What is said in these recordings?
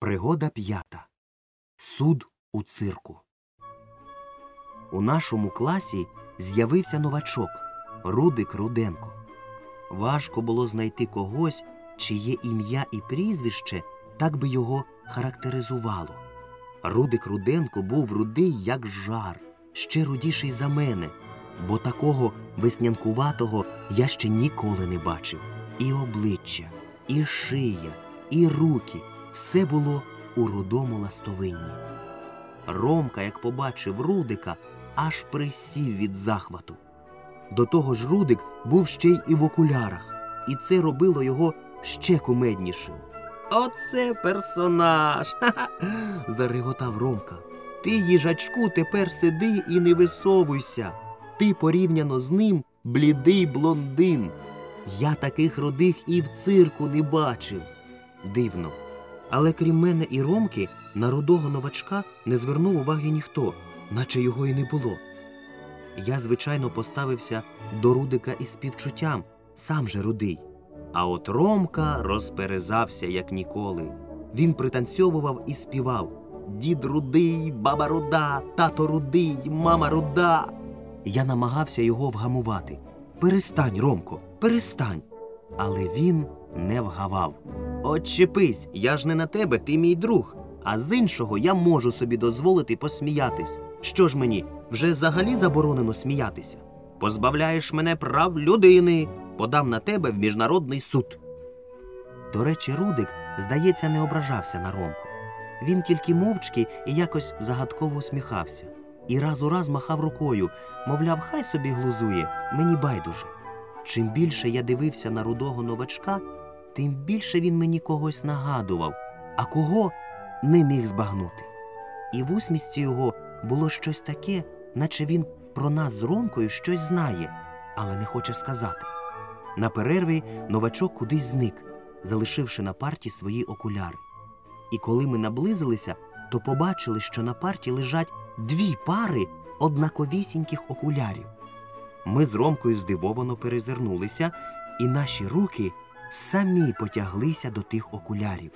Пригода п'ята. Суд у цирку. У нашому класі з'явився новачок Рудик Руденко. Важко було знайти когось, чиє ім'я і прізвище так би його характеризувало. Рудик Руденко був рудий, як жар, ще рудіший за мене, бо такого веснянкуватого я ще ніколи не бачив. І обличчя, і шия, і руки все було у рудому ластовинні. Ромка, як побачив Рудика, аж присів від захвату. До того ж, Рудик був ще й і в окулярах, і це робило його ще кумеднішим. Оце персонаж. Зареготав Ромка. Ти, їжачку, тепер сиди і не висовуйся. Ти порівняно з ним блідий блондин. Я таких рудих і в цирку не бачив. Дивно. Але крім мене і Ромки, на рудого новачка не звернув уваги ніхто, наче його і не було. Я, звичайно, поставився до Рудика із співчуттям, сам же рудий. А от Ромка розперезався, як ніколи. Він пританцьовував і співав Дід рудий, баба руда, тато рудий, мама руда. Я намагався його вгамувати. Перестань, Ромко, перестань. Але він не вгавав. Отчепись, я ж не на тебе, ти мій друг. А з іншого я можу собі дозволити посміятись. Що ж мені, вже взагалі заборонено сміятися? Позбавляєш мене прав людини, подам на тебе в міжнародний суд. До речі, Рудик, здається, не ображався на Ромку. Він тільки мовчки і якось загадково усміхався. І раз у раз махав рукою, мовляв, хай собі глузує, мені байдуже. Чим більше я дивився на рудого новачка, тим більше він мені когось нагадував, а кого не міг збагнути. І в усмішці його було щось таке, наче він про нас з Ромкою щось знає, але не хоче сказати. На перерві новачок кудись зник, залишивши на парті свої окуляри. І коли ми наблизилися, то побачили, що на парті лежать дві пари однаковісіньких окулярів. Ми з Ромкою здивовано перезирнулися, і наші руки самі потяглися до тих окулярів.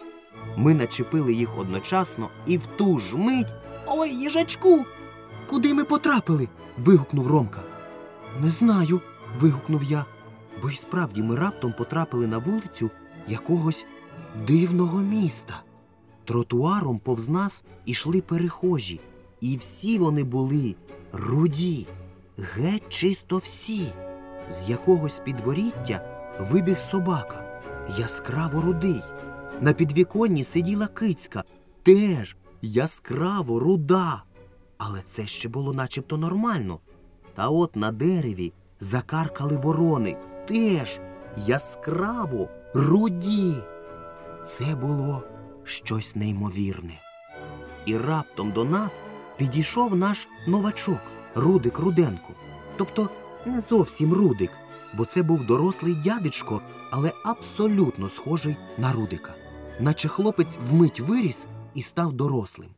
Ми начепили їх одночасно, і в ту ж мить. Ой, їжачку! Куди ми потрапили? вигукнув Ромка. Не знаю. вигукнув я, бо й справді ми раптом потрапили на вулицю якогось дивного міста. Тротуаром повз нас ішли перехожі, і всі вони були руді, геть чисто всі. З якогось підворіття вибіг собака, яскраво рудий. На підвіконні сиділа кицька, теж яскраво руда. Але це ще було начебто нормально. Та от на дереві закаркали ворони, теж яскраво руді. Це було щось неймовірне. І раптом до нас підійшов наш новачок Рудик Руденко. Тобто не зовсім Рудик, бо це був дорослий дядечко, але абсолютно схожий на Рудика. Наче хлопець вмить виріс і став дорослим.